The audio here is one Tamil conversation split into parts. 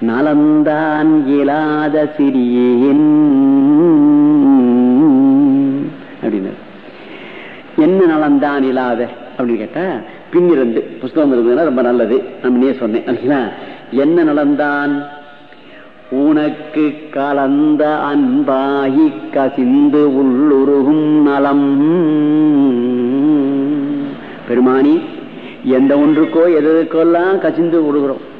நலந்தான் இயலாத சிறியேன். அப்படின்னு. என்ன நலந்தான் இல்லாத அப்படின்னு கேட்டா பின்னிருந்து புஸ்தகம் இருந்ததுன்னா ரொம்ப நல்லது. நம்ம சொன்னேன் இல்லைங்களா? என்ன நலந்தான்? உனக்கு கலந்த அன்பாகி கசிந்து உள்ளுருகும் நலம். பெருமானி எந்த ஒன்றுக்கோ எதற்கெல்லாம் கசிந்து விடுகிறோம்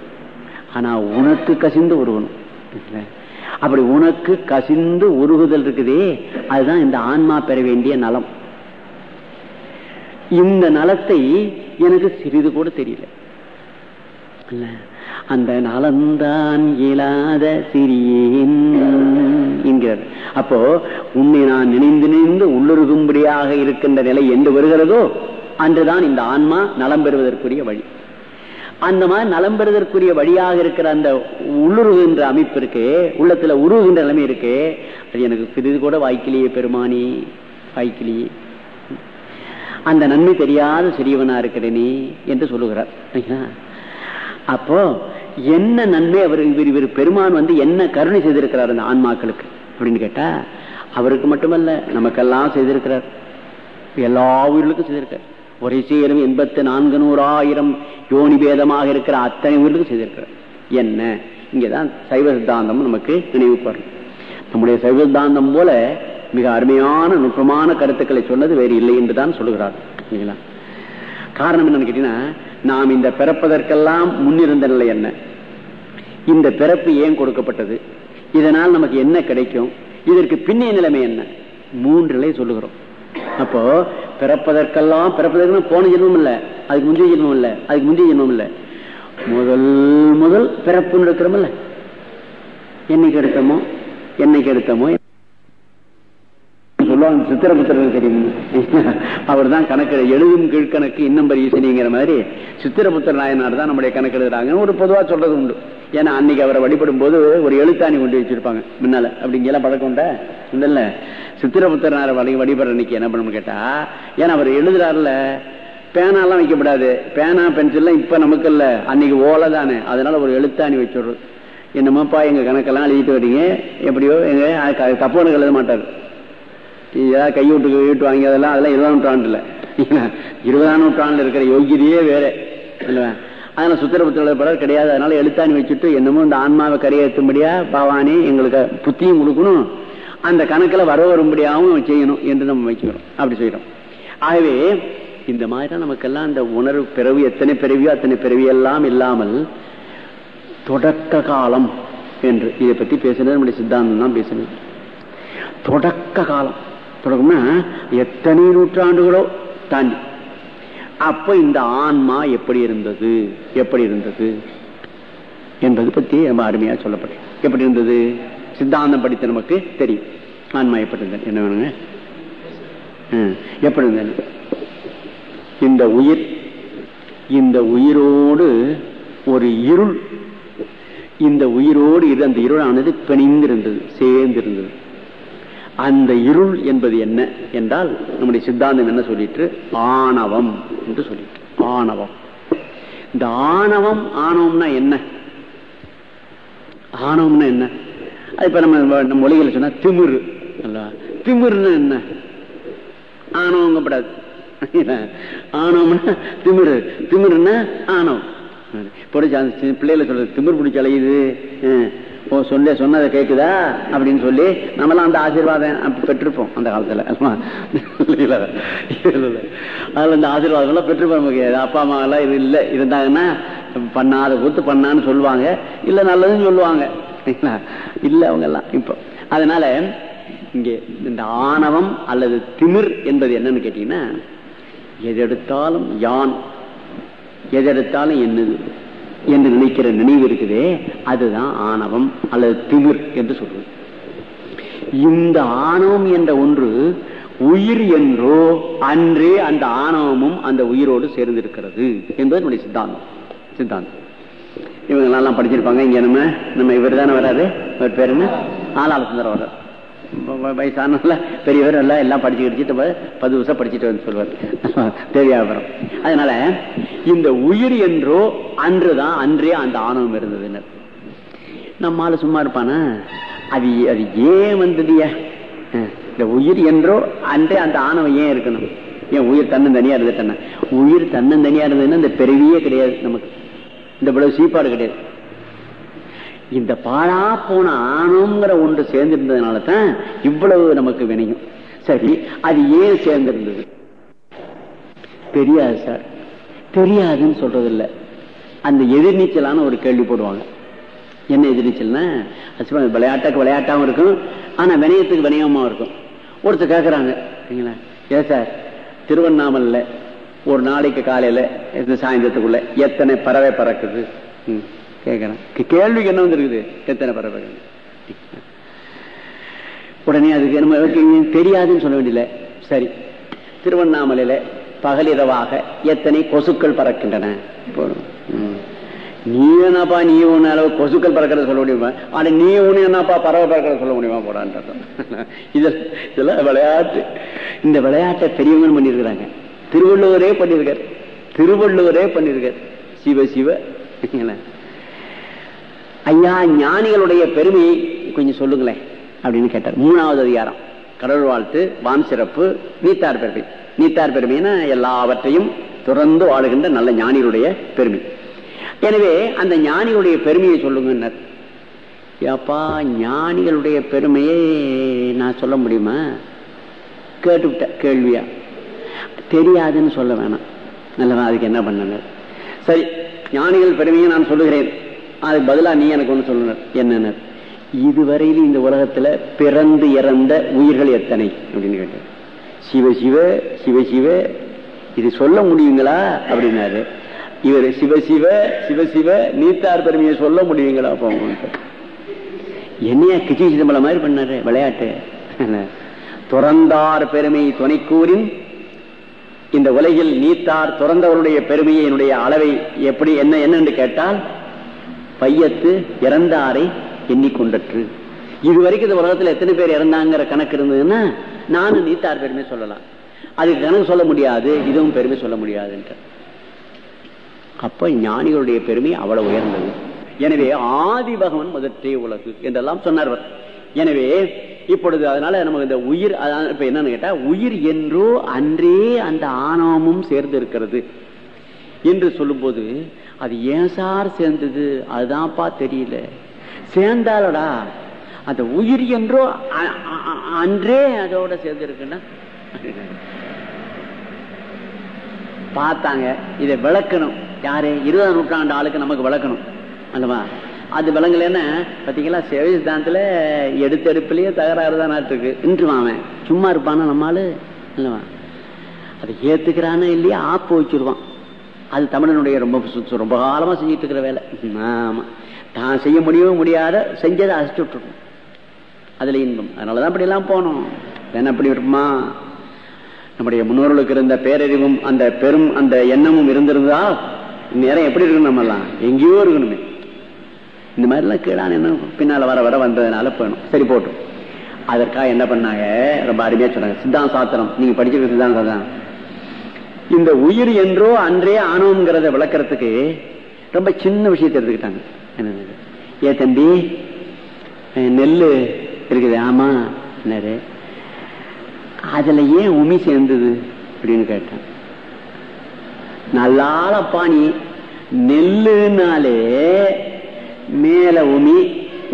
ஆனா உனக்கு கசிந்து உருகணும். அப்படி உனக்கு கசிந்து உருகுதல் இருக்குதே அதுதான் இந்த ஆன்மா பெற வேண்டிய நலம். இந்த நலத்தை எனக்கு சிறிது கூட தெரியல. அந்த நலந்தான் இயலாத சிறியேன் என்கிறார். அப்போ உன்னை நான் நினைந்து நினைந்து உள்ளுருகும்படியாக இருக்கின்ற நிலை என்று வருகிறதோ அன்றுதான் இந்த ஆன்மா நலம் பெறுவதற்குரிய வழி. அந்த மாதிரி நலம் பெறுவதற்குரிய வழியாக இருக்கிற அந்த உள்ளுருகின்ற அமைப்பு இருக்கு உள்ளத்துல உருகுகின்ற நிலைமை இருக்கு. அது எனக்கு சிறிது கூட வாய்க்கிலேயே பெருமானி வாய்க்கிலேயே. அந்த நன்மை தெரியாத சிறியவனா இருக்கிறேனே என்று சொல்லுகிறார். அப்போ என்ன நன்மை அவர் இவர் இவர் பெருமான் வந்து என்ன கருணை செய்திருக்கிறார் அந்த ஆன்மாக்களுக்கு? அப்படின்னு கேட்டா அவருக்கு மட்டுமல்ல நமக்கெல்லாம் செய்திருக்கிறார். எல்லா உயிர்களுக்கும் செய்திருக்கார் ஒரே சேரும் எண்பத்தி நான்கு நூறாயிரம் யோனி பேதமாக இருக்கிற அத்தனை உயிர்களுக்கும் செய்திருக்கிறார். என்ன? இங்கதான் சைவ சித்தாந்தம் நமக்கு நினைவுக்கு நம்முடைய சைவ சித்தாந்தம் போல மிக அருமையான நுட்பமான கருத்துக்களை சொன்னது வேறு இல்லை என்றுதான் சொல்லுகிறார் இல்லைங்களா காரணம் என்னன்னு கேட்டீங்கன்னா நாம் இந்த பிறப்பதற்கெல்லாம் முன்னிருந்த நிலை என்ன? இந்த பிறப்பு ஏன் கொடுக்கப்பட்டது? இதனால் நமக்கு என்ன கிடைக்கும்? இதற்கு பின்னைய நிலைமை என்ன? மூன்று நிலை சொல்லுகிறோம். அப்போ பிறப்பதற்கெல்லாம் பிறப்பதற்கு போன ஜென்மம் இல்ல. அதுக்கு முந்தைய ஜென்மம் இல்ல. அதுக்கு முந்தைய ஜென்மம் இல்ல. முதல் முதல் பிறப்பு எடுக்கிறோம்ல என்னைக்கு எடுத்தோமோ என்னைக்கு எடுத்தோமோ. சொல்லுவாங்க சித்திரபுத்திரர் தெரியும்? அவர் தான் கணக்கு எழுதும் கீழ்கணக்கு இன்னும் ஈசனிங்கிற மாதிரி. சித்திரபுத்திர நாயனார் தான் நம்முடைய கணக்கு எழுதுறாங்க ஒரு பொதுவா சொல்றது உண்டு ஏன்னா அன்னைக்கு அவரை வழிபடும் போது ஒரு எழுத்தாணி கொண்டு வச்சிருப்பாங்க. முன்னால. அப்படிங்கெல்லாம் பழக்கம் உண்டா? இல்ல சித்திரபுத்திரனார வழி வழிபடுற அன்னைக்கு என்ன பண்ணணும் கேட்டா ஏன்னா அவர் எழுதுறாருல பேனாலாம் வைக்கப்படாது. பேனா பென்சில்லாம் இப்ப நமக்கு இல்ல அன்னைக்கு ஓலை தானே. அதனால ஒரு எழுத்தாணி வச்சுடுறது. என்னமாப்பா எங்க கணக்கெல்லாம் எழுதிட்டு வரீங்க? எப்படியோ எங்க தப்பு எழுத மாட்டாரு. ஏதாவது கையூட்டு கையூட்டு வாங்கி அதெல்லாம் அதெல்லாம் இருபதாம் நூற்றாண்டுல. இருபதாம் நூற்றாண்டுல இருக்கிற யோகியதையே வேற. இல்லையா அதனால சுத்திரபுத்திரப்படர் கிடையாது. அதனால எழுத்தாணி வச்சுட்டு என்னமோ இந்த ஆன்மாவை கரையேற்றும்படியா பாவானி எங்களுக்கு புத்தியும் கொடுக்கணும். அந்த கணக்கில் வர வரும்படியாகவும் செய்யணும் என்று நம்ம வச்சுக்கிறோம் அப்படி செய்யறோம் ஆகவே இந்த மாதிரி தான் நமக்கெல்லாம் அந்த உணர்வு பிறவி எத்தனை பிறவியோ அத்தனை பிறவி எல்லாம் இல்லாமல் தொடக்க காலம் என்று இதை பத்தி பேசினது நம்முடைய சித்தாந்தம் தான் பேசினது தொடக்க காலம். தொடக்கம்னா எத்தனை நூற்றாண்டுகளோ தாண்டி அப்ப இந்த ஆன்மா எப்படி இருந்தது? எப்படி இருந்தது? என்பது பத்தி ரொம்ப அருமையா சொல்லப்பட்டது. எப்படி இருந்தது? சித்தாந்தம் படித்த நமக்கு தெரியும். ஆன்மா எப்படி இருந்தது? என்ன வேணுங்க? எப்படி இருந்தது? இந்த உயிர் இந்த உயிரோடு ஒரு இருள் இந்த உயிரோடு இது அந்த இருளானது பிணைந்திருந்தது சேர்ந்திருந்தது. அந்த இருள் என்பது என்ன என்றால் நம்முடைய சித்தாந்தம் என்ன சொல்லிட்டு ஆணவம் என்று சொல்லிட்டு ஆணவம். இந்த ஆணவம் ஆணவம்னா என்ன? ஆணவம்னா என்ன? அது இப்ப நம்ம நம்ம மொழிகள் சொன்னா திமிரு திமிர்னா என்ன? ஆணவங்கப்படாது. ஆணவம்னா திமிரு. திமிருன்னா ஆணவம். பிள்ளைகளை சொல்றது திமிர் பிடிச்ச அலையுது. ஓ சொல்ல சொன்னதை கேட்குதா அப்படின்னு சொல்லி நம்மளாம் அந்த ஆசீர்வாதம் பெற்றிருப்போம் அந்த காலத்துல. அதில் இந்த ஆசீர்வாதம் எல்லாம் பெற்றிருப்போம் நமக்கு. அப்பா அம்மா எல்லாம் இது இல்லை. இருந்தாங்கன்னா பண்ணாத கொடுத்து பண்ணான்னு சொல்லுவாங்க. இல்ல நல்லதுன்னு சொல்லுவாங்க. இல்ல அவங்க எல்லாம் இப்போ. அதனால இங்கே இந்த ஆணவம் அல்லது திமிர் என்பது என்னன்னு கேட்டீங்கன்னா எதெடுத்தாலும் யான். எதெடுத்தாலும் என்னது. என்று நினைக்கிற நினைவு இருக்குதே அதுதான் ஆணவம் அல்லது திமிர் என்று சொல்றது. இந்த ஆணவம் என்ற ஒன்று உயிர் என்றோ அன்றே அந்த ஆணவமும் அந்த உயிரோடு சேர்ந்திருக்கிறது என்பது நம்முடைய சித்தாந்தம். சித்தாந்தம். இவங்கெல்லாம் படிச்சிருப்பாங்க இங்க நம்ம நம்ம இவர் தானே வராது இவர் பேர் என்ன? ஆளாள சுந்தரம் வர்றார் வயசானல பெரியவர் எல்லாம் எல்லாம் படிச்சு கிடிச்சிட்டு பத்து வருஷம் படிச்சுட்டு வந்து சொல்வார் தேவையாபுரம். அதனால இந்த உயிர் என்றோ அன்றுதான் அன்றே அந்த ஆணவம் இருந்ததுன்னு நம்மால சும்மா இருப்பானா? அது அது ஏன் வந்ததுயா? இந்த உயிர் என்றோ அன்றே அந்த ஆணவம் ஏன் இருக்கணும்? ஏன் உயிர் தன்னந்தனியா இருந்துட்டேன்னா? உயிர் தன்னந்தனியா இருந்ததுன்னா இந்த பிறவியே கிடையாது நமக்கு. இந்த இவ்வளவு சீப்பாடு கிடையாது. இந்த பாழா போன ஆணுங்கிற ஒன்று சேர்ந்திருந்ததுனால தான் இவ்வளவு நமக்கு வினையும். சரி அது ஏன் சேர்ந்திருந்தது? தெரியாது சார். தெரியாதுன்னு சொல்றது இல்ல அந்த எதிர்நீச்சலான ஒரு கேள்வி போடுவாங்க. என்ன எதிர்நீச்சல்னா அது விளையாட்டுக்கு விளையாட்டாவும் இருக்கும் ஆனா வினயத்துக்கு வினயமாவும் இருக்கும். ஒருத்தர் கேட்கறாங்க சரிங்களா ஏ சார்? திருவண்ணாமலையில் ஒரு நாளைக்கு காலையில இந்த சாயந்தரத்துக்குள்ள எத்தனை பறவை பறக்குது? கேட்கிறேன் கேள்விக்கு என்ன வந்திருக்குது? எத்தனை பறவை உடனே அதுக்கு நம்ம தெரியாதுன்னு சொல்ல வேண்டியல சரி. திருவண்ணாமலையில பகலிரவாக எத்தனை கொசுக்கள் பறக்கின்றன? நீ என்னப்பா நீ ஒன்னு அளவு கொசுக்கள் பறக்கிறத சொல்ல முடியுமா? ஆனா நீ ஒண்ணு என்னப்பா பறவை பறக்கிறத சொல்ல முடியுமா? போடான்றது இதெல்லாம் விளையாட்டு. இந்த விளையாட்டை பெரியவங்க பண்ணியிருக்கிறாங்க. திருவள்ளுவரே பண்ணியிருக்காரு. திருவள்ளுவரே பண்ணியிருக்காரு. சிவ சிவ. இல்ல. ஐயா ஞானிகளுடைய பெருமையை கொஞ்சம் சொல்லுங்களேன் அப்படின்னு கேட்டார். மூணாவது அதிகாரம். கடவுள் வாழ்த்து வான் சிறப்பு நீத்தார் பெருமை. நீத்தார் பெருமைன்னா எல்லாவற்றையும் துறந்து வாழுகின்ற நல்ல ஞானிகளுடைய பெருமை. எனவே அந்த ஞானிகளுடைய பெருமையை சொல்லுங்கன்னர். ஏப்பா ஞானிகளுடைய பெருமையை நான் சொல்ல முடியுமா? கேட்டுவிட்ட கேள்வியா? தெரியாதுன்னு சொல்ல வேணாம். நல்லதான் அதுக்கு என்ன பண்ணனர் சரி ஞானிகள் பெருமையை நான் சொல்லுகிறேன். அதுக்கு பதிலா நீ எனக்கு ஒன்று சொல்லுனர் என்னென்ன? இதுவரையில் இந்த உலகத்துல பிறந்து இறந்த உயிர்கள் எத்தனை? அப்படின்னு கேட்டார் சிவ சிவ சிவ சிவ. இது சொல்ல முடியுங்களா? அப்படின்னாரு. இவர் சிவ சிவ சிவ சிவ. நீத்தார் பெருமையை சொல்ல முடியுங்களா? அப்போ என்னையா கிச்சி சிதம்பரம் மாதிரி பண்ணாரு? விளையாட்டு. துறந்தார் பெருமை துணைக்கூறின். இந்த உலகில் நீத்தார் துறந்தவருடைய பெருமையை என்னுடைய அளவை எப்படி என்ன என்னன்னு கேட்டால் பையத்து இறந்தாரை எண்ணிக்கொண்டற்று. இதுவரைக்கும் இந்த உலகத்துல எத்தனை பேர் இறந்தாங்கிற கணக்கு இருந்ததுன்னா நானும் நீத்தார் பெருமை சொல்லலாம். அதுக்கு கணக்கு சொல்ல முடியாது இதுவும் பெருமை சொல்ல முடியாதுன்ற அப்ப ஞானிகளுடைய பெருமை அவ்வளவு உயர்ந்தது. எனவே ஆதி பகவன் முதற்றே உலகு என்றெல்லாம் சொன்னார் எனவே இப்பொழுது அதனால நமக்கு இந்த உயிர் இப்ப என்னன்னு கேட்டா உயிர் என்றோ அன்றே அந்த ஆணவமும் சேர்ந்து இருக்கிறது என்று சொல்லும்போது அது ஏன் சார் சேர்ந்தது? அதுதான்ப்பா தெரியல. சேர்ந்தாலடா அந்த உயிர் என்றோ அன்றே அதோட சேர்ந்துருக்குன்னா? பார்த்தாங்க. இதை விளக்கணும். யாரு? இருபதாம் நூற்றாண்டு ஆளுக்கு நமக்கு விளக்கணும். அல்லவா? அது விளங்கலன்னா பாத்தீங்களா சேவை சித்தாந்தத்துல எடுத்தெடுப்புலயே தகராறு தான் இருக்கு இன்று அவன் சும்மா இருப்பானா நம்மாலு அல்லவா? அதை ஏத்துக்கிறானே இல்லையா? ஆப்பு வச்சிருவான். அது தமிழனுடைய ரொம்ப சு- ரொம்ப காலமா செஞ்சுட்டு இருக்கிற வேலை. ஆமா. தான் செய்ய முடியவும் முடியாத செஞ்சதை அழைச்சு விட்டுருக்கும் அதுல இன்பம். அதனாலதான் அப்படி எல்லாம் போனோம். என்ன அப்படி இருக்குமா நம்முடைய முன்னோர்களுக்கு இருந்த பேரறிவும் அந்த பெரும் அந்த எண்ணமும் இருந்திருந்தா நேரம் எப்படி இருக்கணும் நம்ம எல்லாம் எங்கேயோ இருக்கணுமே. இந்த மாதிரி எல்லாம் கீழான எண்ணம். பின்னால வர வர வந்ததுனால போயணும் சரி போட்டோம். அதற்காக என்ன பண்ணாங்க? ரொம்ப அருமையா சொன்னாங்க. சித்தாந்த சாத்திரம். நீங்க படிச்சிருக்க சித்தாந்த சாத்திரம் இந்த உயிர் என்றோ அன்றே ஆணவம்ங்கிறத விளக்கிறதுக்கு ரொம்ப சின்ன விஷயத்தை எடுத்துக்கிட்டாங்க. ஏ தம்பி நெல் நெல்லு இருக்குது ஆமா என்னது? அதுல ஏன் உமி சேர்ந்தது அப்படின்னு கேட்டேன். நல்லால பாணி நெல்லுனாலே மேல உமி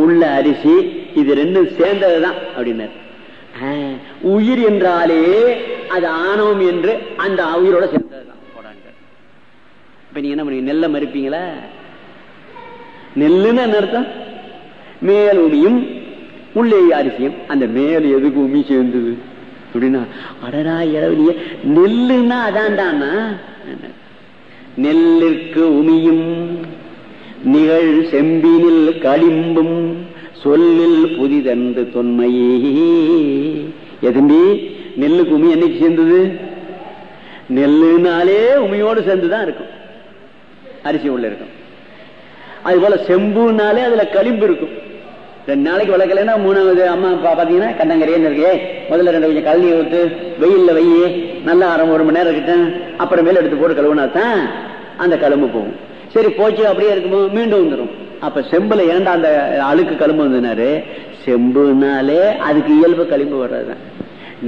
உள்ள அரிசி இது ரெண்டும் சேர்ந்ததுதான் அப்படின்னாரு. உயிர் என்றாலே அது ஆணவம் என்று அந்த உயிரோட சேர்ந்ததுதான். போடாங்க. இப்ப நீங்க என்ன பண்ணுவீங்க நெல்லை மறுப்பீங்களா? நெல்லுன்னு என்ன அர்த்தம்? மேல் உமியும் உள்ளே அரிசியும். அந்த மேல் எதுக்கு உமி சேர்ந்தது? அப்படின்னா அடடா இளவலிய நெல்லுன்னா அதான்டானா நெல்லிற்கு உமியும் நிகழ் செம்பினில் களிம்பும் சொல்லில் புதிதன்று தொன்மையே எதம்பி நெல்லுக்கு உமி என்னைக்கு சேர்ந்தது? நெல்லுனாலே உமையோடு சேர்ந்துதான் இருக்கும். அரிசி உள்ள இருக்கும். அது போல செம்புனாலே அதுல களிம்பு இருக்கும். ரெண்டு நாளைக்கு வளர்க்கலன்னா மூணாவது அம்மா அப்பா பாத்தீங்கன்னா கண்ணங்கரையன்னு இருக்கே முதல்ல ரெண்டு கொஞ்சம் கல்வி ஊத்து வெயில்ல வெயி நல்லா அரை ஒரு மணி நேரம் இருக்கட்டும். அப்புறம் மேல எடுத்து போட்டு கழுவுனா தான் அந்த கழும்பு போகும். சரி போச்சு அப்படியே இருக்குமோ மீண்டும் வந்துடும் அப்ப செம்புல ஏண்டா அந்த அழுக்கு களிம்பு வந்ததுனாரு? செம்புனாலே அதுக்கு இயல்பு களிம்பு வர்றதுதான்.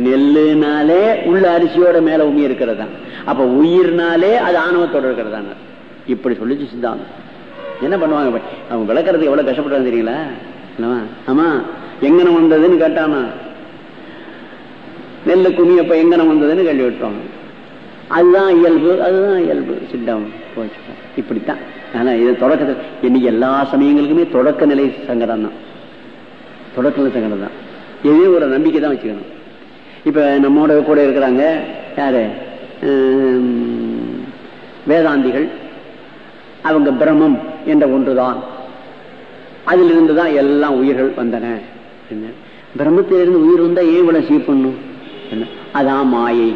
நெல்லுனாலே உள்ள அரிசியோட மேல உமி இருக்கிறது தான் அப்ப உயிர்னாலே அது ஆணவத்தோட இருக்கிறதாங்க இப்படி சொல்லிச்சு சித்தாந்தம். என்ன பண்ணுவாங்க அவங்க விளக்குறதுக்கு எவ்வளவு கஷ்டப்படுறாங்க தெரியுங்களா? இல்லவா? ஆமா எங்கன வந்ததுன்னு கேட்டானா? நெல்லு குமி அப்ப எங்கன வந்ததுன்னு கேள்வி விட்டுருவாங்க. அதுதான் இயல்பு அதுதான் இயல்பு. சித்தம் போச்சு இப்படித்தான். ஆனா இது தொடக்கத்தில் இன்னைக்கு எல்லா சமயங்களுக்குமே தொடக்க நிலை சங்கடம் தான். தொடக்க நிலை சங்கடம் தான். எதையும் ஒரு நம்பிக்கை தான் வச்சுக்கணும். இப்ப நம்மோட கூட இருக்கிறாங்க யாரு? வேதாந்திகள். அவங்க பிரம்மம் என்ற ஒன்றுதான். அதிலிருந்து தான் எல்லாம் உயிர்கள் வந்தன. பிரம்மத்திலிருந்து உயிர் வந்தா ஏன் இவ்வளவு சீப்பண்ணும் அதான் மாயை.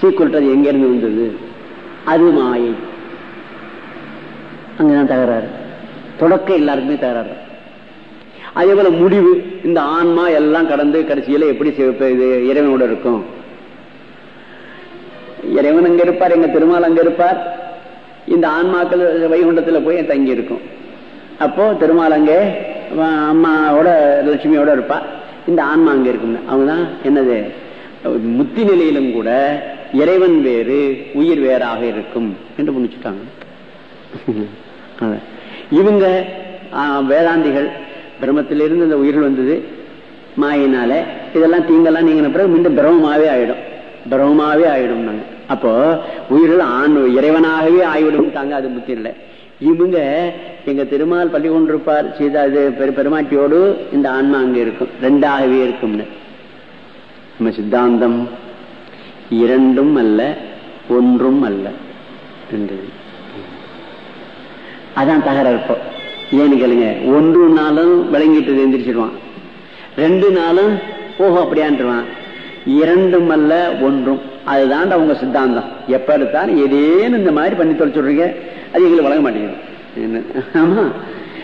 சீக்குற்றது எங்கிருந்து வந்தது? அது மாயை. அங்கதான் தகராறு. தொடக்க எல்லாருக்குமே தகராறு. அதே போல முடிவு இந்த ஆன்மா எல்லாம் கடந்து கடைசியில எப்படி இது இறைவனோட இருக்கும்? இறைவன் அங்க இருப்பார் எங்க திருமால் அங்க இருப்பார். இந்த ஆன்மாக்கள் வைகுண்டத்துல போய் தங்கி இருக்கும். அப்போ திருமால் அங்கே அம்மாவோட லட்சுமியோட இருப்பா. இந்த ஆன்மா அங்க இருக்கும் அவங்கதான் என்னது? முத்தி நிலையிலும் கூட இறைவன் வேறு உயிர் வேறாக இருக்கும் என்று முடிச்சுட்டாங்க இவங்க வேதாந்திகள் பிரம்மத்திலிருந்து இந்த உயிர்கள் வந்தது மாயினால இதெல்லாம் தீங்கெல்லாம் நீங்க பிறகு மீண்டும் பிரம்மமாவே ஆயிடும். பிரம்மமாவே ஆயிடும் நாங்க. அப்போ உயிர்கள் ஆண் இறைவனாகவே ஆய்விடும்ட்டாங்க அது முத்தி இல்லை. இவங்க எங்க திருமால் பள்ளி கொண்டிருப்பார் சீதா இது பெரு பெருமாட்டியோடு இந்த ஆன்மா அங்க இருக்கும். ரெண்டாகவே இருக்கும்னு. நம்ம சித்தாந்தம் இரண்டும் அல்ல ஒன்றும் அல்ல. என்றது அதான் தகராறு இப்போ. ஏன்னு கேளுங்க ஒன்று நாளும் விளங்கிட்டு எந்திரிச்சிடுவான் ரெண்டு நாளும் ஓஹோ அப்படியான்ட்டுருவான். இரண்டும் அல்ல ஒன்றும். அதுதான் அவங்க சித்தாந்தம். எப்ப எடுத்தாலும் ஏதேனும் இந்த மாதிரி பண்ணி தொலைச்சுடுறீங்க அது எங்களுக்கு வழங்க மாட்டேங்குது. ஆமா.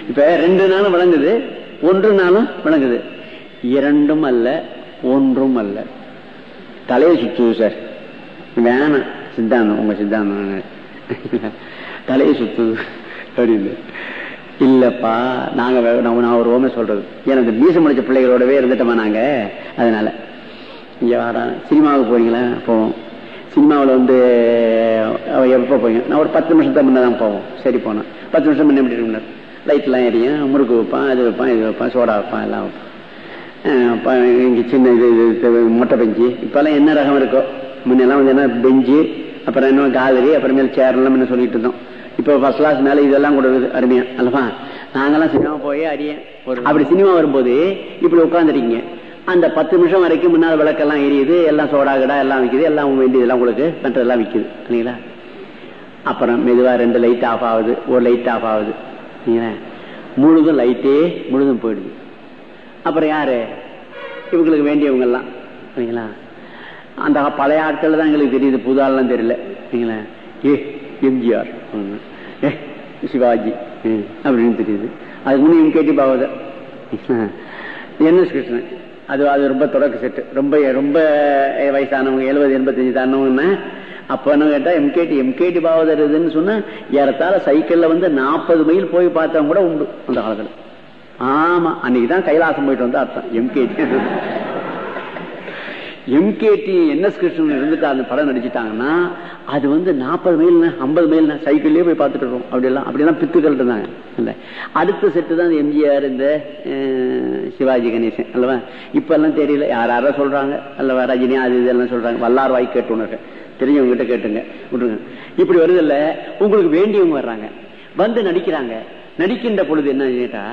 இப்ப ரெண்டு நாளும் விளங்குது ஒன்று நாளும் விளங்குது. இரண்டும் அல்ல ஒன்றும் அல்ல. தலையை சுத்துது சார். வேணாம். சித்தாந்தம் உங்க சித்தாந்தம். தலையை சுத்துது அப்படின்னு இல்லப்பா நாங்க நான் ஒரு ஓமை சொல்றது. எனக்கு மீசம் முடிச்ச பிள்ளைகளோடவே இருந்துட்டோமா நாங்க? அதனால. இங்க வாடா சினிமாவுக்கு போறீங்களா? போவோம். சினிமாவில் வந்து எப்போ போவீங்க? நான் ஒரு பத்து நிமிஷத்துக்கு முன்னே தான் போவோம். சரி போனேன் பத்து நிமிஷம் முன்ன எப்படி இருந்தார் லைட்லாம் எரியும் முறுக்கு வைப்பான் அது வைப்பான் இது வைப்பான் சோடா வைப்பான் எல்லாம் வைப்பான். இங்கே இங்க சின்ன இது இது மொட்டை பெஞ்சு. இப்பெல்லாம் என்ன ரகம் இருக்கோ? முன்னெல்லாம் வந்து என்ன பெஞ்சு அப்புறம் என்ன காலரி அப்புறமேல் சேர்லாம் என்ன சொல்லிட்டு இருந்தோம். இப்போ ஃபர்ஸ்ட் கிளாஸ் மேல இதெல்லாம் கூட அருமையா அல்லவா? நாங்கெல்லாம் சினிமா போய் அறிய ஒரு அப்படி சினிமா வரும்போது இப்படி உட்காந்துருக்கீங்க அந்த பத்து நிமிஷம் வரைக்கும் முன்னால் விளக்கெல்லாம் எரியுது எல்லாம் சோடா கிடா எல்லாம் விற்குது எல்லாம் வேண்டியதெல்லாம் உங்களுக்கு மற்றதெல்லாம் விற்குது இல்லைங்களா? அப்புறம் மெதுவா ரெண்டு லைட் ஆஃப் ஆகுது ஒரு லைட் ஆஃப் ஆகுது. சரிங்களா? முழுதும் லைட்டே முழுதும் போயிடுது. அப்புறம் யாரு? இவங்களுக்கு வேண்டியவங்க எல்லாம் சரிங்களா அந்த பழைய ஆட்கள் தான் எங்களுக்கு தெரியுது புது ஆள்லாம் தெரியல. சரிங்களா ஏ எம்ஜிஆர் சிவாஜி. அப்படின்னு தெரியுது. அதுக்கு முன்னே கேட்டி பாவதர் என் எஸ் கிருஷ்ணன் அது அது ரொம்ப தொடக்க செட்டு. ரொம்ப ரொம்ப வயசானவங்க எழுபது எண்பத்தஞ்சு தானவங்கன்னா அப்ப என்ன கேட்டா எம்கேடி எம்கேடி பாவதர் இதுன்னு சொன்னா ஏறத்தாழ சைக்கிள்ல வந்து நாற்பது மைல் போய் பார்த்தவங்க கூட உண்டு அந்த காலத்துல ஆமா அன்னைக்குதான் கைலாசம் போயிட்டு வந்தா அர்த்தம் எம்கேடி எம்கேடி என்எஸ் கிருஷ்ணன் இருந்துட்டு அந்த படம் நடிச்சிட்டாங்கன்னா அது வந்து நாற்பது மைல் ஐம்பது மைல் சைக்கிள்லயே போய் பார்த்துட்டு இருக்கோம் அப்படிலாம் அப்படிலாம் பித்துக்கள் இருந்தாங்க. இல்ல அடுத்த செட்டு தான் எம்ஜிஆர் இந்த சிவாஜி கணேசன் அல்லவா? இப்ப எல்லாம் தெரியல யார் யாரோ சொல்றாங்க அல்லவா? ரஜினி அது இதெல்லாம் சொல்றாங்க. வல்லார் வாய் கேட்டுனர்கள் தெரிஞ்சவங்க கிட்ட கேட்டுங்க. விட்டுருங்க. இப்படி வருதில்ல உங்களுக்கு வேண்டியவங்க வர்றாங்க. வந்து நடிக்கிறாங்க. நடிக்கின்ற பொழுது என்ன கேட்டா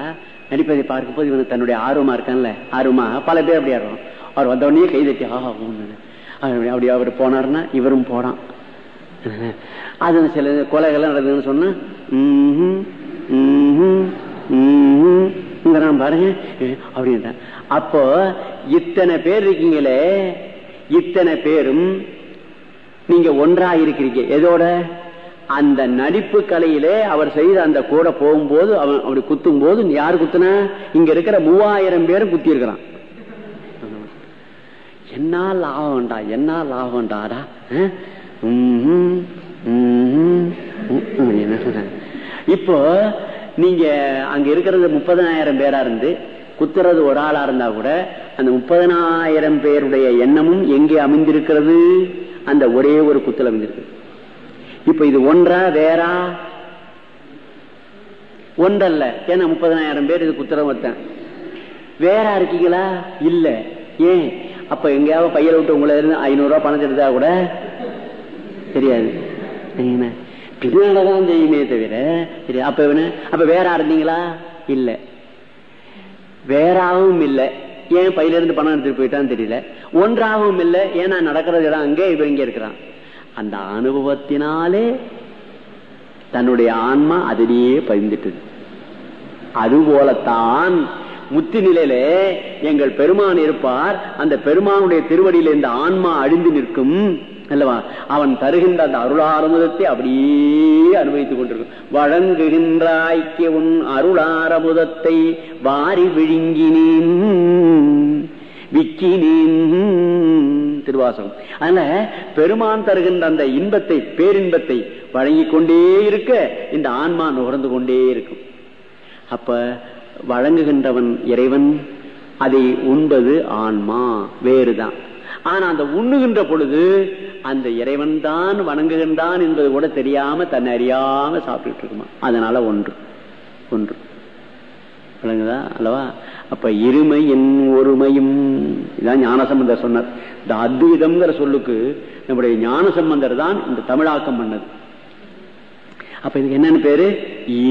நடிப்பதை பார்க்கும்போது இவனுக்கு தன்னுடைய ஆர்வமா இருக்கான்ல. ஆர்வமா பல பேர் அப்படி ஆடுறோம் அவர் வந்த உடனே கை தட்டி ஆஹா ஊன்னு. அப்படி அப்படி அவர் போனாருன்னா இவரும் போறான். அது சில கொலைகள்லாம் நடக்குதுன்னு சொன்னா நான் பாருங்க. அப்படின்ட்டான் அப்போ இத்தனை பேர் இருக்கீங்களே இத்தனை பேரும் நீங்க ஒன்றா இருக்கிறீங்க. எதோட? அந்த நடிப்பு கலையிலே அவர் செய்த அந்த கூட போகும்போது அவன் அப்படி குத்தும் போது யார் குத்துனா? இங்க இருக்கிற மூவாயிரம் பேரும் குத்தி இருக்கிறான் என்ன லாபம்டா என்ன லாபம்டாடா என்ன சொல்றாங்க? இப்போ நீங்க அங்க இருக்கிறது முப்பதனாயிரம் பேரா இருந்து குத்துறது ஒரு ஆளா இருந்தா கூட அந்த முப்பதனாயிரம் பேருடைய எண்ணமும் எங்கே அமைந்திருக்கிறது? அந்த ஒரே ஒரு குத்துல அமைந்திருக்கு இப்ப இது ஒன்றா வேறா? ஒன்றல்ல. ஏன்னா முப்பதனாயிரம் பேர் இது குத்துற ஒருத்தன். வேற இருக்கீங்களா? இல்ல. ஏன்? அப்ப எங்கேயாவது பையில விட்டு உங்களை இருந்து ஐநூறு பணம் எடுத்தா கூட? தெரியாது. பின்னாலதான் செய்யுமே தவிர சரி அப்ப இவனு அப்ப வேற இருந்தீங்களா? இல்ல. வேறாவும் இல்ல. ஏன் பையில இருந்து பணம் எடுத்துட்டு போயிட்டான்னு தெரியல. ஒன்றாகவும் இல்ல. ஏன்னா நடக்கிறது இடம் அங்கே இப்ப இங்க இருக்கிறான். அந்த அனுபவத்தினாலே தன்னுடைய ஆன்மா அதிலேயே அது அதுபோலத்தான் முத்தி நிலையிலே எங்கள் பெருமான் இருப்பார். அந்த பெருமானுடைய திருவடியில இந்த ஆன்மா அழிந்து நிற்கும். அல்லவா? அவன் தருகின்ற அந்த அருளாரமுதத்தை அப்படியே அனுபவித்துக் கொண்டிருக்கும். வழங்குகின்றாய்க்கு உன் அருளாரமுதத்தை வாரி விழுங்கினேன். விக்கினேன். திருவாசகம். அதனால பெருமான் தருகின்ற அந்த இன்பத்தை பேரின்பத்தை வழங்கிக் கொண்டே இருக்க இந்த ஆன்மா நுகர்ந்து கொண்டே இருக்கும். அப்ப வழங்குகின்றவன் இறைவன் அதை உண்பது ஆன்மா வேறுதான். ஆனா அந்த உண்ணுகின்ற பொழுது அந்த இறைவன் தான் வணங்குகின்றான் என்பது கூட தெரியாம தன்னை அறியாம சாப்பிட்டு இருக்குமா? அதனால ஒன்று ஒன்று. விளங்குதா? அல்லவா? அப்ப இருமையின் ஒருமையும் இதான் ஞானசம்பந்தர் சொன்னார். இந்த அத்வைதம்ங்கிற சொல்லுக்கு நம்முடைய ஞானசம்பந்தர் தான் இந்த தமிழாக்கம் பண்ணது. அப்ப இதுக்கு என்னன்னு பேரு?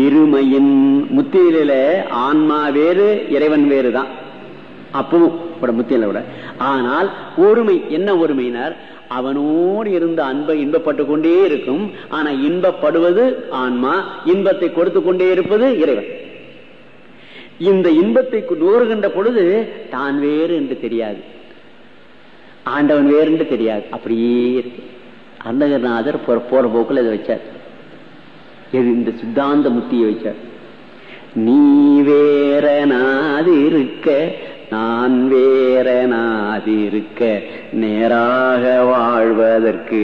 இருமையின். முத்தியில ஆன்மா வேறு இறைவன் வேறு தான் அப்பவும் முத்தியில விட ஆனால் ஒருமை என்ன ஒருமையினர்? அவனோடு இருந்த அன்பை இன்பப்பட்டு கொண்டே இருக்கும். ஆனா இன்பப்படுவது ஆன்மா இன்பத்தை கொடுத்து கொண்டே இருப்பது இறைவன். இந்த இன்பத்தை நுகர்கின்ற பொழுது தான் வேறு என்று தெரியாது. ஆண்டவன் வேறு என்று தெரியாது. அப்படியே இருக்கு. அந்தகர்நாதர் போற போக்குல இதை வச்சார். எது இந்த சித்தாந்த முத்தியை வச்சார். நீ வேற நாதிருக்க நான் வேற நாதிருக்க நேராக வாழ்வதற்கு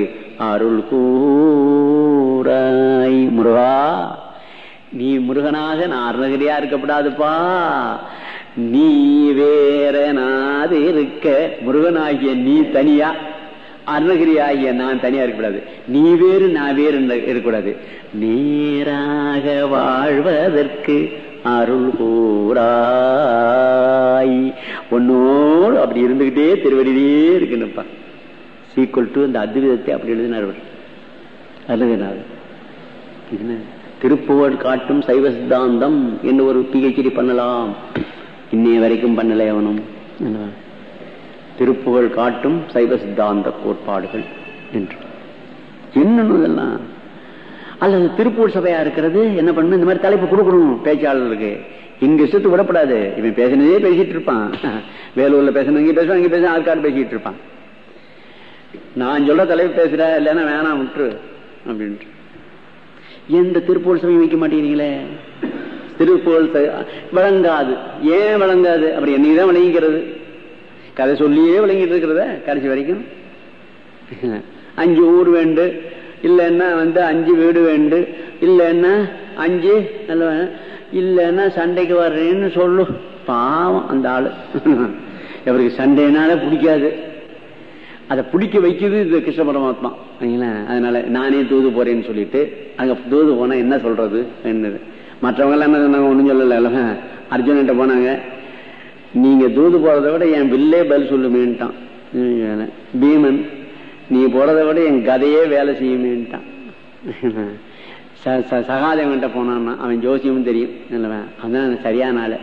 அருள் கூறாய் முருகா. நீ முருகனாக நான் அருணகிரியா இருக்கப்படாதுப்பா. நீ வேற நாதிருக்க முருகனாகிய நீ தனியா. அருணகிரி ஆகிய நான் தனியா இருக்கக்கூடாது நீ வேறு நான் வேறு இருக்கக்கூடாது. நேராக வாழ்வதற்கு அருள் கூறாய். ஒன்னோடு அப்படி இருந்துகிட்டே திருவடியிலே இருக்கணும்ப்பா. சீக்குவல் டு அந்த அத்விதத்தை அப்படி எழுதினார் அருணகிரிநாதர். என்ன? திருப்புகழ் காட்டும் சைவ சித்தாந்தம் என்று ஒரு பிஹெச்டி பண்ணலாம். இன்னைய வரைக்கும் பண்ணலை அவனும். என்ன? திருப்புகழ் காட்டும் சைவ சித்தாந்த கோட்பாடுகள் என்று. என்னன்னு இதெல்லாம்? அல்லது திருப்பூர் சபையா இருக்கிறது? என்ன பண்ணணும்? இந்த மாதிரி தலைப்பு கொடுக்கணும் பேச்சாளர்களுக்கு. இங்க சுத்து விடப்படாது. இவன் பேசினதே பேசிட்டு இருப்பான். வேலூர்ல பேசணும் இங்க பேசுவான் இங்க பேசுவான் ஆட்காடு பேசிட்டு இருப்பான். நான் சொல்ல தலைப்பு பேசுற இல்லைன்னா வேணாம் விட்டுரு அப்படின்ட்டு. எந்த திருப்பூர் சபையும் வைக்க மாட்டேங்கிறீங்களே? திருப்பூர் வழங்காது. ஏன் வழங்காது? அப்படி என்னைக்குதான் விளங்கிக்கிறது கதை சொல்லியே விளங்கிட்டு இருக்கிறத கடைசி வரைக்கும். அஞ்சு ஊர் வேண்டு இல்லைன்னா வந்து அஞ்சு வீடு வேண்டு இல்லைன்னா அஞ்சு நல்ல இல்லைன்னா சண்டைக்கு வர்றேன்னு சொல்லு. பாவம் அந்த ஆள். இவருக்கு சண்டைனால பிடிக்காது. அதை பிடிக்க வைக்குது இது கிருஷ்ண பரமாத்மா. அதனால நானே தூது போறேன்னு சொல்லிட்டு அங்க தூது போனா என்ன சொல்றது? என்னது? மற்றவங்க எல்லாம் என்ன சொன்னாங்க? ஒன்றும் சொல்லல. அர்ஜுன்கிட்ட போனாங்க. நீங்க தூது போறதை விட என் வில்லே பதில் சொல்லுமேன்ட்டான். பீமன் நீ போறதை விட என் கதையே வேலை செய்யுமேன்ட்டான். சகாதேவன்கிட்ட போனான்னா அவன் ஜோசியமும் தெரியும். இல்லவன் அதான் சரியான ஆளு.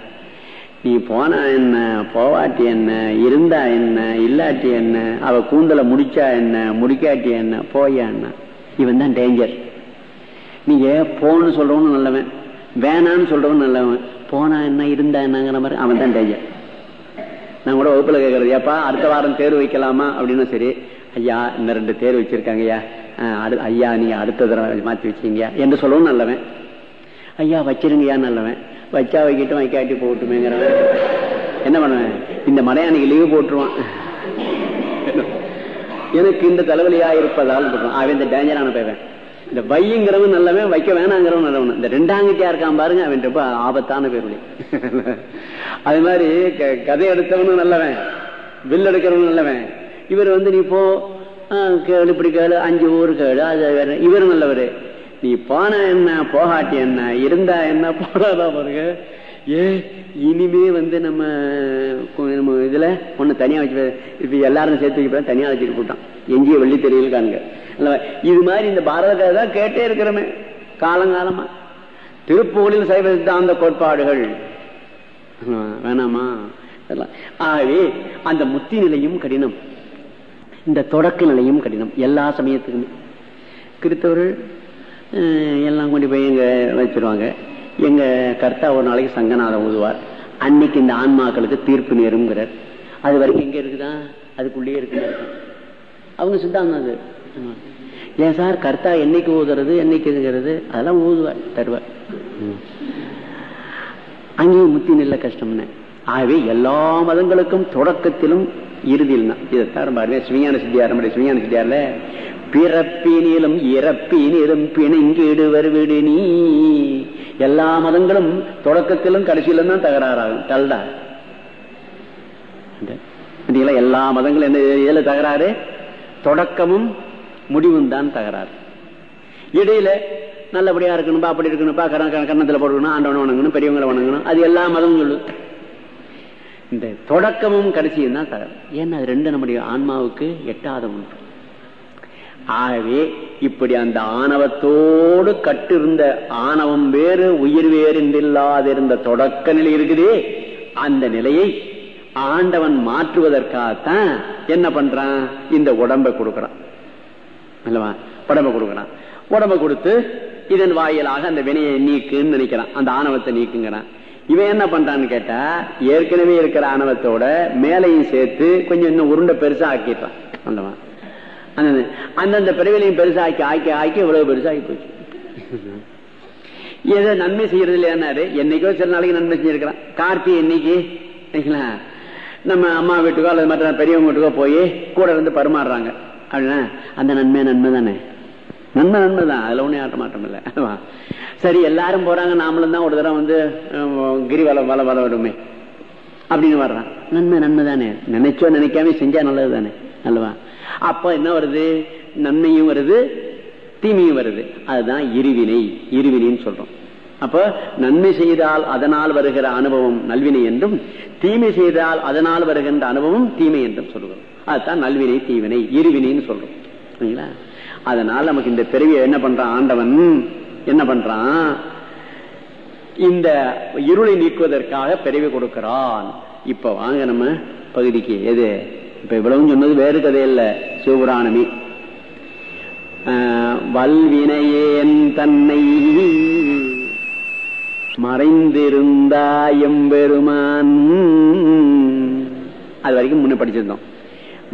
நீ போனா என்ன? போவாட்டி என்ன? இருந்தா என்ன? இல்லாட்டி என்ன? அவ கூந்தல முடிச்சா என்ன? முடிக்காட்டி என்ன? போயா என்ன? இவன் தான் டேஞ்சர் நீங்க போன்னு சொல்றவனும் நல்லவன். வேணான்னு சொல்றவன் நல்லவன். போனா என்ன? இருந்தா என்னங்கிற மாதிரி அவன் தான் டேஞ்சர் நான் கூட வகுப்புல கேட்கறது ஏப்பா அடுத்த வாரம் தேர்வு வைக்கலாமா? அப்படின்னா சரி. ஐயா இந்த ரெண்டு தேர்வு வச்சிருக்காங்க ஐயா. ஐயா நீங்க அடுத்த தடவை மாத்தி வச்சீங்க என்று சொல்லவும் நல்லவன். ஐயா வச்சிருங்கய்யா நல்லவன். வச்சா வைக்கட்டும் வைக்காட்டி போட்டுமேங்கிறவன் என்ன பண்ணுவேன்? இந்த மலையானிக்கு லீவு போட்டுருவான். எனக்கு இந்த தலைவலியா இருப்பதால் அவன் இந்த டேஞ்சரான பேவன் இந்த பையங்கிறவன் நல்லவன் வைக்க வேணாங்கிறவன் நல்லவன். இந்த ரெண்டாங்கிட்டியா இருக்கான் பாருங்க அவன் ரொம்ப ஆபத்தான பேருடைய அது மாதிரி க- கதை எடுத்தவனும் நல்லவன் வில் எடுக்கிறவனும் நல்லவன். இவர் வந்து நீ போ கேளு இப்படி கேளு அஞ்சு ஊர் கேளு அது வேற. இவர் நல்லவர். நீ போன என்ன போகாட்டி என்ன இருந்தா என்ன போடாதா பாருங்க. ஏ இனிமே வந்து நம்ம நம்ம இதுல ஒண்ணு தனியா வச்சு இப்ப எல்லாரும் சேர்த்து வைக்க தனியா வச்சுட்டு போட்டான். எங்கேயும் வெள்ளி தெரியல காணுங்க. இது மாதிரி இந்த பாரத கதை தான் கேட்டே இருக்கிறோமே காலங்காலமா. திருப்பூரில் சைவ சித்தாந்த கோட்பாடுகள். வேணாமா? ஆகவே அந்த முத்தி நிலையும் கடினம். இந்த தொடக்க நிலையும் கடினம் எல்லா சமயத்துக்குமே. கிறித்தவர்கள் எல்லாம் கொண்டு போய் எங்க வச்சிருவாங்க. எங்க கர்த்தா ஒரு நாளைக்கு சங்கநாதம் ஊதுவார். அன்னைக்கு இந்த ஆன்மாக்களுக்கு தீர்ப்பு நேருங்கிறார். அது வரைக்கும் எங்க இருக்குதா? அதுக்குள்ளேயே இருக்கு அவங்க சித்தாந்தம் அது. ஏன் சார்? கர்த்தா என்னைக்கு ஊதுறது என்னைக்கு இதுங்கிறது அதெல்லாம் ஊதுவாள் தருவாள் அங்கேயும் முத்தி நில்ல கஷ்டம்னு. ஆகவே எல்லா மதங்களுக்கும் தொடக்கத்திலும் இறுதியில் தான் இதைத்தான் ரொம்ப அருமையா சிவிஞான சித்தியார் நம்முடைய சிவிஞான சித்தியார்ல பிறப்பினிலும் இறப்பினிலும் பிணங்கிடுவர் விடு நீ. எல்லா மதங்களும் தொடக்கத்திலும் கடைசியிலும் தான் தகராறாகும் தல்டா எல்லா மதங்களும் என்ன இதில் தகராறு? தொடக்கமும் முடிவும் தான் தகராறு. இடையில நல்லபடியா இருக்கணும்பா அப்படி இருக்கணும்பா கரண போடணும் போட்டுக்கணும் ஆண்டவனை வணங்கணும் பெரியவங்களை வணங்கணும் அது எல்லா மதமும் சொல்லு. இந்த தொடக்கமும் கடைசியும் தான் தகவல் ஏன்னா அது ரெண்டு நம்முடைய ஆன்மாவுக்கு எட்டாத ஒன்று. ஆகவே இப்படி அந்த ஆணவத்தோடு கட்டிருந்த ஆணவம் வேறு உயிர் வேறு என்றில்லாதிருந்த தொடக்க நிலை இருக்குதே. அந்த நிலையை ஆண்டவன் மாற்றுவதற்காகத்தான் என்ன பண்றான்? இந்த உடம்பை கொடுக்கறான். இல்லவா உடம்ப கொடுக்கறான். உடம்ப கொடுத்து இதன் வாயிலாக அந்த வினையை நீக்குன்னு நினைக்கிறான். அந்த ஆணவத்தை நீக்குங்கிறான். இவன் என்ன பண்றான்னு கேட்டா ஏற்கனவே இருக்கிற ஆணவத்தோட மேலையும் சேர்த்து கொஞ்சம் இன்னும் உருண்டை பெருசா ஆக்கிட்டான் அல்லவா? அந்த- அந்தந்த பிறவிலையும் பெருசா ஆக்கி ஆக்கி ஆக்கி இவ்வளவு பெருசாகி போச்சு. ஏதோ நன்மை செய்யறது இல்லையானாரு என்னைக்கோ சில நாளைக்கு நன்மை செஞ்சிருக்கிறான். கார்த்தி என்னைக்கு? நம்ம அம்மா வீட்டுக்கோ அல்லது மற்ற பெரியவங்க வீட்டுக்கோ போய் கூட இருந்து பரிமாறுறாங்க. அப்படின்னா அந்த நன்மை நன்மை தானே. நன்மை நன்மை தான். அதுல ஒன்றும் ஆட்ட மாட்டம் இல்லை. சரி எல்லாரும் போறாங்க. நாமளும் தான் ஒரு தடவை வந்து கிரிவல வள வள வருமே அப்படின்னு வர்றான். நன்மை நன்மை தானே. நினைச்சோ நினைக்காம செஞ்சா நல்லது தானே. அல்லவா? அப்ப என்ன வருது? நன்மையும் வருது தீமையும் வருது. அதுதான் இருவினை. இருவினைன்னு சொல்றோம். அப்போ நன்மை செய்தால் அதனால் வருகிற அனுபவம் நல்வினை என்றும் தீமை செய்தால் அதனால் வருகின்ற அனுபவம் தீமை என்றும் சொல்லுவோம் அதுதான் நல்வினை தீவினை இருவினைன்னு சொல்றோம். சரிங்களா அதனால் நமக்கு இந்த பிறவியை என்ன பண்றான்? ஆண்டவன் என்ன பண்றான்? இந்த இருளை நீக்குவதற்காக பிறவி கொடுக்கிறான். இப்ப வாங்க நம்ம பகுதிக்கு. எது? இப்ப இவ்வளவு சொன்னது வேறு கதை இல்ல. சிவபுராணமே. வல்வினையேன் தன்னை மறைந்திருந்தாயம் பெருமான் அது வரைக்கும் முன்ன படிச்சிருந்தோம்.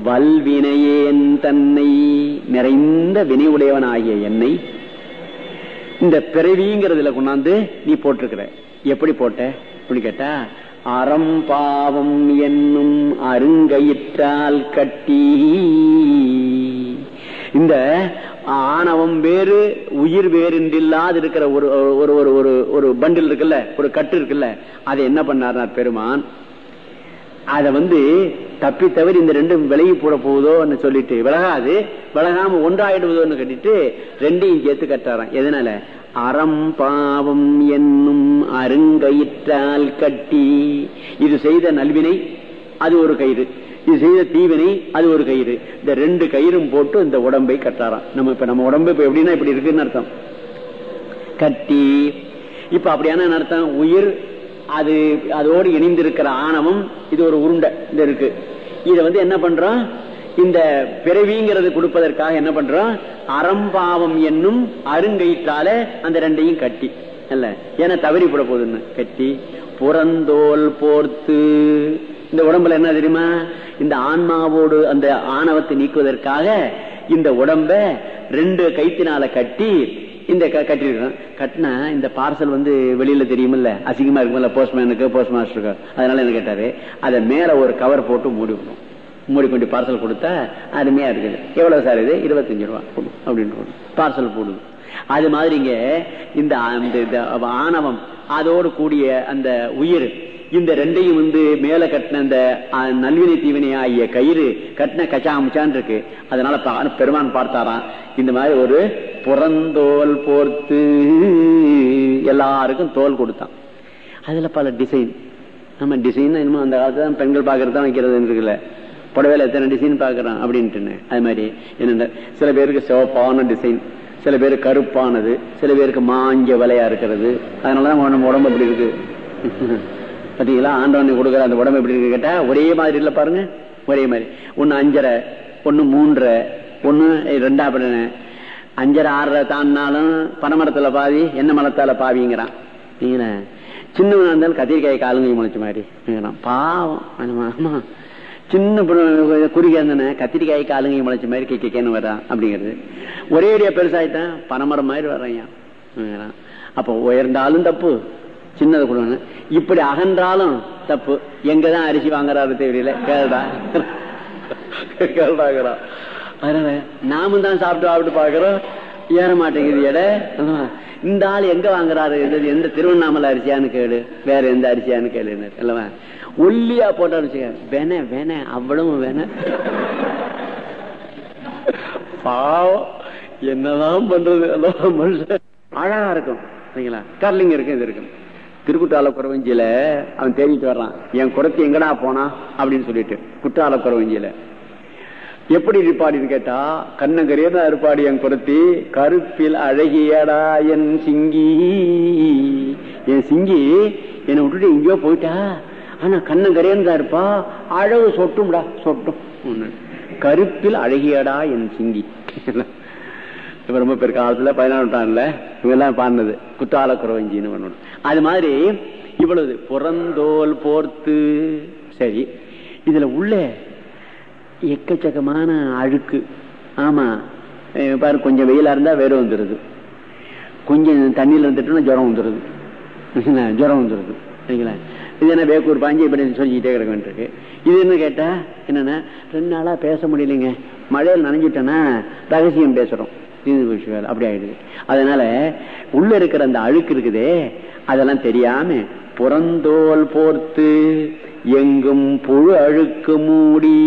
வல்வினையேன் தன்னை நிறைந்த வினை உடையவன் ஆகிய என்னை. இந்த பிறவிங்கிறதுல கொண்டாந்து நீ போட்டிருக்கிற. எப்படி போட்ட? அப்படின்னு கேட்டா அறம் பாவம் என்னும் அருங்கயிற்றால் கட்டி. இந்த ஆணவம் வேறு உயிர் வேறு இல்லாது இருக்கிற ஒரு ஒரு ஒரு ஒரு ஒரு பண்டில் இருக்குல்ல ஒரு கட்டு இருக்குல்ல அதை என்ன பண்ணார் பெருமான் அத வந்து தப்பி தவிர இந்த ரெண்டும் விலகி போட போகுதோன்னு சொல்லிட்டு விலகாது விலகாம ஒன்றாயிடுவதோன்னு கட்டிட்டு ரெண்டையும் சேர்த்து கட்டாராம் எதனால? அறம் பாவம் என்னும் அருங்கயிற்றால் கட்டி. இது செய்த நல்வினை அது ஒரு கயிறு. இது செய்த தீவினை அது ஒரு கயிறு. இந்த ரெண்டு கயிறும் போட்டு இந்த உடம்பை கட்டாராம் நம்ம இப்ப நம்ம உடம்பு இப்ப எப்படின்னா இப்படி இருக்குன்னு அர்த்தம். கட்டி. இப்ப அப்படியான என்ன அர்த்தம்? உயிர் அது அதோடு இணைந்திருக்கிற ஆணவம் இது ஒரு உருண்டை இது இருக்கு. இதை வந்து என்ன பண்றோம்? இந்த பிறவிங்கிறது கொடுப்பதற்காக என்ன பண்றோம்? அறம்பாவம் என்னும் அருங்கயிற்றால அந்த ரெண்டையும் கட்டி. அல்ல ஏன்னா தவறி போட போகுதுன்னு. கட்டி புறந்தோல் போர்த்து. இந்த உடம்புல என்ன தெரியுமா? இந்த ஆன்மாவோடு அந்த ஆணவத்தை நீக்குவதற்காக இந்த உடம்ப ரெண்டு கைத்தினால கட்டி இந்த க- கட்டினா இந்த பார்சல் வந்து வெளியில தெரியுமில்ல? அசிங்கமா இருக்குமில்ல? போஸ்ட்மேனுக்கு போஸ்ட் மாஸ்டருக்கு அதனால என்ன கேட்டாரு? அதை மேல ஒரு கவர் போட்டு மூடி விடணும். மூடி கொண்டு பார்சல் கொடுத்தா அருமையா இருக்குது. எவ்வளவு சார் இது? இருபத்தஞ்சு ரூபா. அப்படின்னு பார்சல் போடுது அது மாதிரிங்க இந்த அந்த இந்த ஆணவம் அதோடு கூடிய அந்த உயிர் இந்த ரெண்டையும் வந்து மேல கட்டின இந்த நல்வினை தீவினை ஆகிய கயிறு கட்டின கச்சாமுச்சான் இருக்கு. அதனால பெருமான் பார்த்தாராம். இந்த மாதிரி ஒரு புறந்தோல் போர்த்து எல்லாருக்கும் தோல் கொடுத்தான். அதுல பல டிசைன் நம்ம டிசைன் என்னமோ அந்த காலத்துல தான் பெண்கள் பாக்குறது தான் வைக்கிறது இருக்குல்ல. புடவையில எத்தனை டிசைன் பாக்குறான் அப்படின்ட்டு அது மாதிரி என்னென்ன சில பேருக்கு சிவப்பான டிசைன் சில பேர் கருப்பானது சில பேருக்கு மாஞ்ச விலையா இருக்கிறது. அதனாலதான் உடம்பு அப்படி இருக்கு. பாத்தீங்களா ஆண்டவனை கொடுக்குற அந்த உடம்பு எப்படி இருக்கு கேட்டா ஒரே மாதிரி இல்ல பாருங்க. ஒரே மாதிரி. ஒன்னு அஞ்சரை ஒன்னு மூன்றரை ஒன்னு ரெண்டா அப்படின்னு அஞ்சரை ஆறரை தாண்டினாலும் பனைமரத்துல பாவி என்ன மரத்தால பாவிங்கிறான். நீங்களே. சின்னவனாக இருந்தாலும் கத்திரிக்காய் காலுங்க முளைச்ச மாதிரி. பாவம். ஆமா, சின்ன குறுகிய இருந்தானே கத்திரிக்காய் காலுங்க முளைச்ச மாதிரி கே கேன்னு வர்றான் அப்படிங்கிறது. ஒரே அடியா பெருசாயிட்டான் பனைமரம் மாதிரி வர்றான் அப்போ உயர்ந்தாலும் தப்பு. சின்னது கொடுங்க இப்படி அகன்றாலும் தப்பு. எங்கதான் அரிசி வாங்குறாரு தெரியல. கேள்டா. கேள்டாங்கிறோம் அதனால நாமும் தான் சாப்பிட்டு சாப்பிட்டு பாக்குறோம் ஏற மாட்டேங்குது எடை. இந்த ஆள் எங்க வாங்குறாரு? எந்த- எந்த திருவண்ணாமலை அரிசியான்னு கேளு. வேற எந்த அரிசியான்னு கேளு இல்லவா ஒல்லியா போட்டான்னு வச்சுக்க வேண வேண அவ்வளவு வேண பாவம். என்னதான் பண்றது? மனுஷன். அழகா இருக்கும். சரிங்களா? கர்லிங் இருக்கும் இது இருக்கும். திருக்குற்றால குறவஞ்சியில அவன் தேடிட்டு வர்றான். என் குறைச்சி எங்கடா போனா? அப்படின்னு சொல்லிட்டு. குற்றால குறவஞ்சியில எப்படி இருப்பாடின்னு கேட்டா கண்ணங்கரியதான் இருப்பாடி என் குரத்தி கருப்பில் அழகியடா என் சிங்கி. என் சிங்கி என்னை விட்டுட்டு எங்கேயோ போயிட்டா. ஆனா கண்ணங்கரேன்னு தான் இருப்பா. அழகு சொட்டும்டா சொட்டும். கருப்பில் அழகியடா என் சிங்கி. இப்ப ரொம்ப பிற்காலத்துல பதினாறு நூற்றாண்டுல இவெல்லாம் பாடினது குற்றால குறவஞ்சின்னு பண்ணணும் அது மாதிரி இவ்வளவு புறந்தோல் போர்த்து. சரி இதுல உள்ள எக்கச்சக்கமான அழுக்கு. ஆமா பாரு கொஞ்சம் வெயிலா இருந்தா வேறு வந்துருது. கொஞ்சம் தண்ணியில இருந்துட்டுனா ஜுரம் வந்துருது. ஜுரம் வந்துருது. சரிங்களா? இது என்ன வேக்கூர் பாஞ்சு இப்படி சொல்லிக்கிட்டே கிடக்க வேண்டியிருக்கு இது என்ன கேட்டா என்னன்னா ரெண்டு நாளா பேச முடியலைங்க. மழையில் நனைஞ்சிட்டேன்னா ரகசியம் பேசுறோம். சீந்து போச்சு வேலை அப்படி ஆயிடுது. அதனால உள்ள இருக்கிற அந்த அழுக்கு இருக்குதே அதெல்லாம் தெரியாம புறந்தோல் போர்த்து எங்கும் புழு அழுக்கு மூடி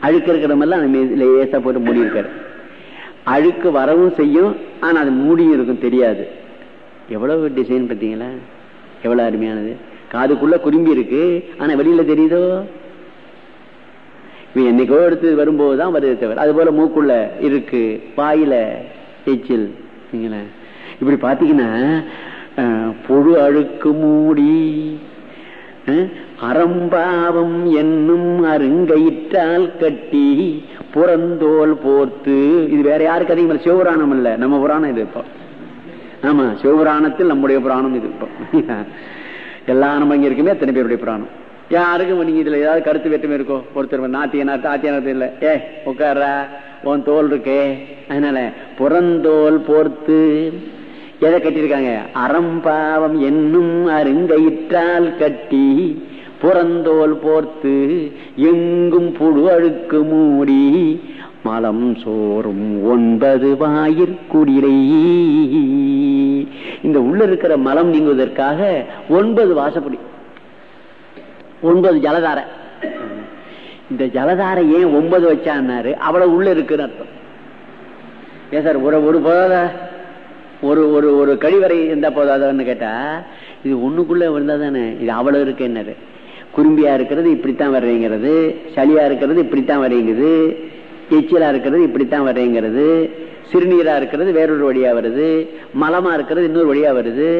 அழுக்கு இருக்கிற அந்த லேசா போட்டு மூடி இருக்காரு. அழுக்கு வரவும் செய்யும் ஆனா அது மூடியும் இருக்கும் தெரியாது. எவ்வளவு டிசைன் பார்த்தீங்களா? எவ்வளவு அருமையானது. காதுக்குள்ள குறும்பி இருக்கு ஆனா வெளியில தெரியுதோ? என்னைக்கோ எடுத்து வரும்போதுதான் வருது தவிர. அது போல மூக்குள்ள இருக்கு பாயில எச்சில் இப்படி பாத்தீங்கன்னா அஹ், பொழு அழுக்கு மூடி அறம்பாவம் என்னும் அருங்கயிற்றால் கட்டி புறந்தோல் போர்த்து. இது வேற யாருக்கு கதையும் இல்ல சிவபுராணம் இல்ல. நம்ம புராணம் இது இப்போ. ஆமா சிவபுராணத்தில் நம்முடைய புராணம் இது இப்போ. எல்லா நம்ம இங்க இருக்குமே எத்தனை பேருடைய புராணம்? யாருக்கும் நீங்க இதுல ஏதாவது கருத்து வேற்றுமை இருக்கோ? ஒருத்தர் நாத்தியனார் தாத்தியனார் ஆத்திய இல்ல. ஏ உட்கார உன் தோல் இருக்கே. அதனால புறந்தோல் போர்த்து. எதை கட்டியிருக்காங்க? அறம்பாவம் என்னும் அருங்கயிற்றால் கட்டி புறந்தோல் போர்த்து. எங்கும் புழு அழுக்கு மூடி மலம் சோறும் ஒன்பது வாயிற்குடிலை இந்த உள்ள இருக்கிற மலம் நீங்குவதற்காக ஒன்பது வாசப்படி. ஒன்பது ஜலதாரை. இந்த ஜலதாரை ஏன் ஒன்பது வச்சான்னாரு? அவ்வளவு உள்ள இருக்குன்னு அர்த்தம். ஏன் சார் ஒரு ஒரு போதாத? ஒரு ஒரு ஒரு கழிவறை இருந்தால் போதாதான்னு கேட்டா இது ஒண்ணுக்குள்ள இருந்தா தானே இது அவ்வளவு இருக்கு என்னது குறும்பியா இருக்கிறது இப்படித்தான் வர்றீங்கிறது சளியா இருக்கிறது இப்படித்தான் வரைங்குது எச்சிலா இருக்கிறது இப்படித்தான் வரைங்கிறது சிறுநீரா இருக்கிறது வேறொரு வழியா வருது மலமா இருக்கிறது இன்னொரு வழியா வருது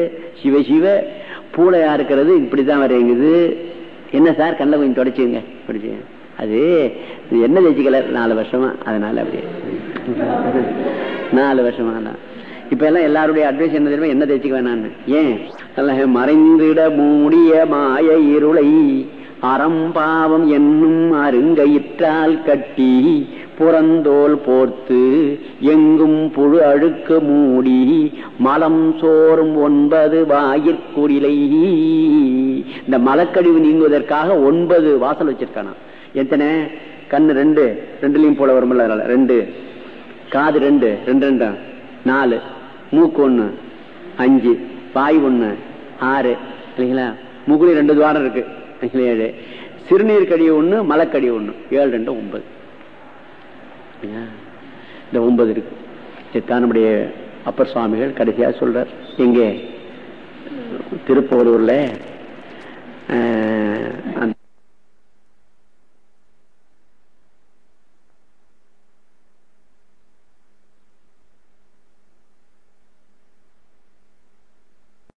சிவ சிவ பூளையாக இருக்கிறது இப்படித்தான் வரைங்குது என்ன சார் கண்ணில் கொஞ்சம் தொடச்சிங்க பிடிச்சி. அது இது என்ன தேய்ச்சிக்கல நாலு வருஷமா. அதனால அப்படியே நாலு வருஷமா தான். இப்ப எல்லாம் எல்லாருடைய அட்வைஸ் என்ன தெரியுமா? என்ன தேய்ச்சிக்க வேணான்னு ஏன்? மறைந்திட மூடிய மாய இருளை. அறம்பாவம் என்னும் அருங்கயிற்றால் கட்டி புறந்தோல் போர்த்து எங்கும் புழு அழுக்கு மூடி மலம் சோறும் ஒன்பது வாயிற்குடிலை. இந்த மலக்கழிவு நீங்குவதற்காக ஒன்பது வாசல் வச்சிருக்கானா எத்தனை? கண்ணு ரெண்டு. ரெண்டுலையும் போல வரும்ல ரெண்டு. காது ரெண்டு. ரெண்டு ரெண்டா? நாலு. மூக்கு ஒண்ணு. அஞ்சு. வாய் ஒண்ணு. ஆறு. இல்லைங்களா? முகுலி ரெண்டு துவாரம் இருக்கு. ஏழு சிறுநீர் கடி ஒண்ணு மலக்கடி ஒண்ணு. ஏழு ரெண்டு ஒன்பது. இந்த ஒன்பது இருக்கு. இதுதான் நம்முடைய அப்பர் சுவாமிகள் கடைசியா சொல்றார். இங்கே திருப்போரூர்ல. அந்த